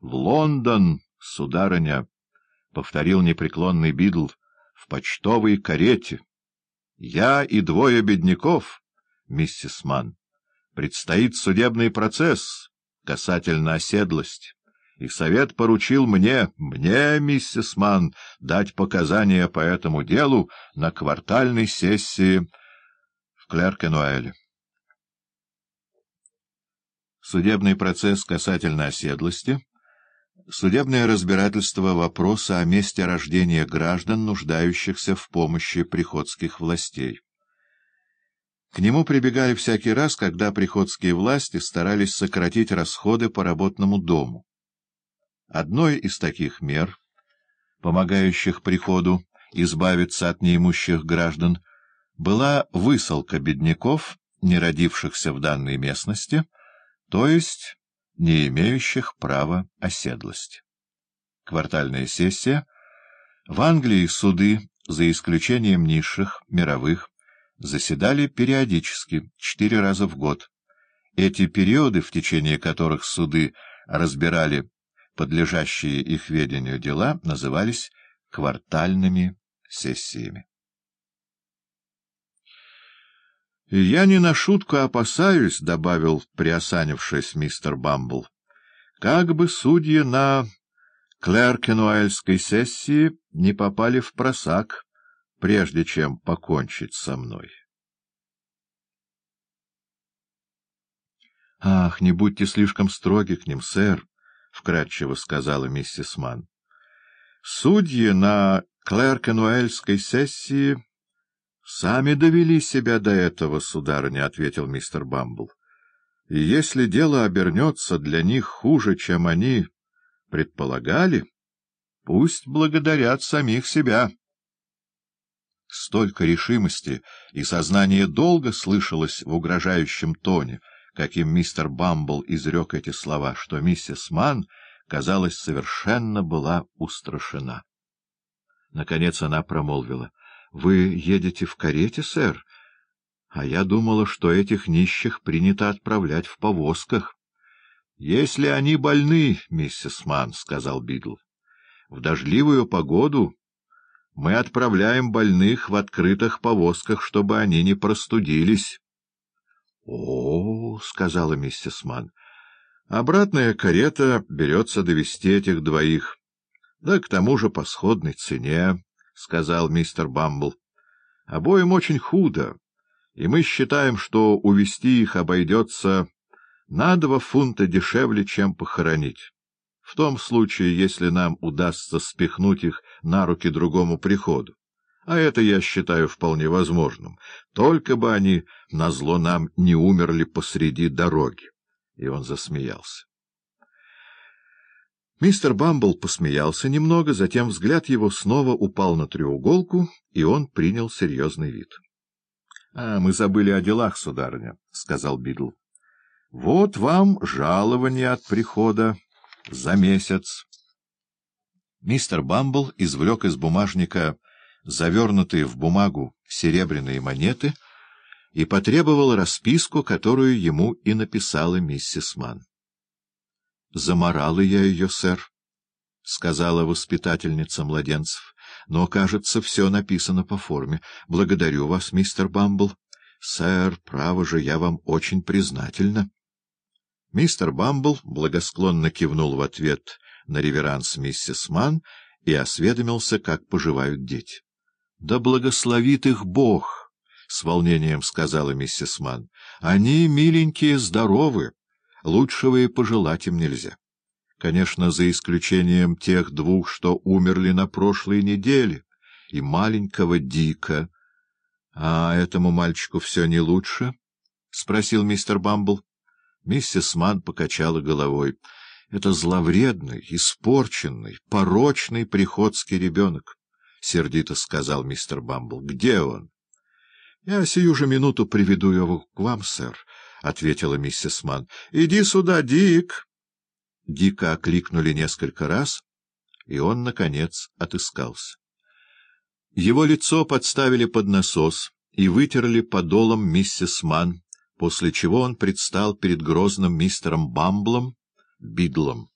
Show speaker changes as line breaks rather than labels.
— В Лондон, сударыня, — повторил непреклонный Бидл, — в почтовой карете. Я и двое бедняков, миссис Манн. Предстоит судебный процесс касательно оседлости, и совет поручил мне, мне, миссис Манн, дать показания по этому делу на квартальной сессии в Клеркенуэле. Судебный процесс касательно оседлости — Судебное разбирательство вопроса о месте рождения граждан, нуждающихся в помощи приходских властей. К нему прибегали всякий раз, когда приходские власти старались сократить расходы по работному дому. Одной из таких мер, помогающих приходу избавиться от неимущих граждан, была высылка бедняков, не родившихся в данной местности, то есть не имеющих права оседлости. Квартальная сессия. В Англии суды, за исключением низших, мировых, заседали периодически, четыре раза в год. Эти периоды, в течение которых суды разбирали подлежащие их ведению дела, назывались квартальными сессиями. — Я не на шутку опасаюсь, — добавил, приосанившись мистер Бамбл, — как бы судьи на Клеркенуэльской сессии не попали в просак, прежде чем покончить со мной. — Ах, не будьте слишком строги к ним, сэр, — вкратчиво сказала миссис Манн. — Судьи на Клеркенуэльской сессии Сами довели себя до этого, сударыня, — ответил мистер Бамбл. — И если дело обернется для них хуже, чем они предполагали, пусть благодарят самих себя. Столько решимости и сознания долга слышалось в угрожающем тоне, каким мистер Бамбл изрек эти слова, что миссис Манн, казалось, совершенно была устрашена. Наконец она промолвила —— Вы едете в карете, сэр? А я думала, что этих нищих принято отправлять в повозках. — Если они больны, миссис Манн, — сказал Бидл, — в дождливую погоду мы отправляем больных в открытых повозках, чтобы они не простудились. — О, — сказала миссис Манн, — обратная карета берется довести этих двоих, да к тому же по сходной цене. — сказал мистер Бамбл. — Обоим очень худо, и мы считаем, что увести их обойдется на два фунта дешевле, чем похоронить. В том случае, если нам удастся спихнуть их на руки другому приходу. А это я считаю вполне возможным. Только бы они, назло нам, не умерли посреди дороги. И он засмеялся. Мистер Бамбл посмеялся немного, затем взгляд его снова упал на треуголку, и он принял серьезный вид. — А, мы забыли о делах, сударыня, — сказал Бидл. — Вот вам жалование от прихода за месяц. Мистер Бамбл извлек из бумажника завернутые в бумагу серебряные монеты и потребовал расписку, которую ему и написала миссис Манн. — Заморала я ее, сэр, — сказала воспитательница младенцев. — Но, кажется, все написано по форме. Благодарю вас, мистер Бамбл. — Сэр, право же, я вам очень признательна. Мистер Бамбл благосклонно кивнул в ответ на реверанс миссис Манн и осведомился, как поживают дети. — Да благословит их Бог! — с волнением сказала миссис Манн. — Они, миленькие, здоровы. Лучшего и пожелать им нельзя. Конечно, за исключением тех двух, что умерли на прошлой неделе, и маленького Дика. — А этому мальчику все не лучше? — спросил мистер Бамбл. Миссис Ман покачала головой. — Это зловредный, испорченный, порочный приходский ребенок, — сердито сказал мистер Бамбл. — Где он? — Я сию же минуту приведу его к вам, сэр, — ответила миссис Ман. — Иди сюда, Дик! Дика окликнули несколько раз, и он, наконец, отыскался. Его лицо подставили под насос и вытерли подолом миссис Ман, после чего он предстал перед грозным мистером Бамблом, Бидлом.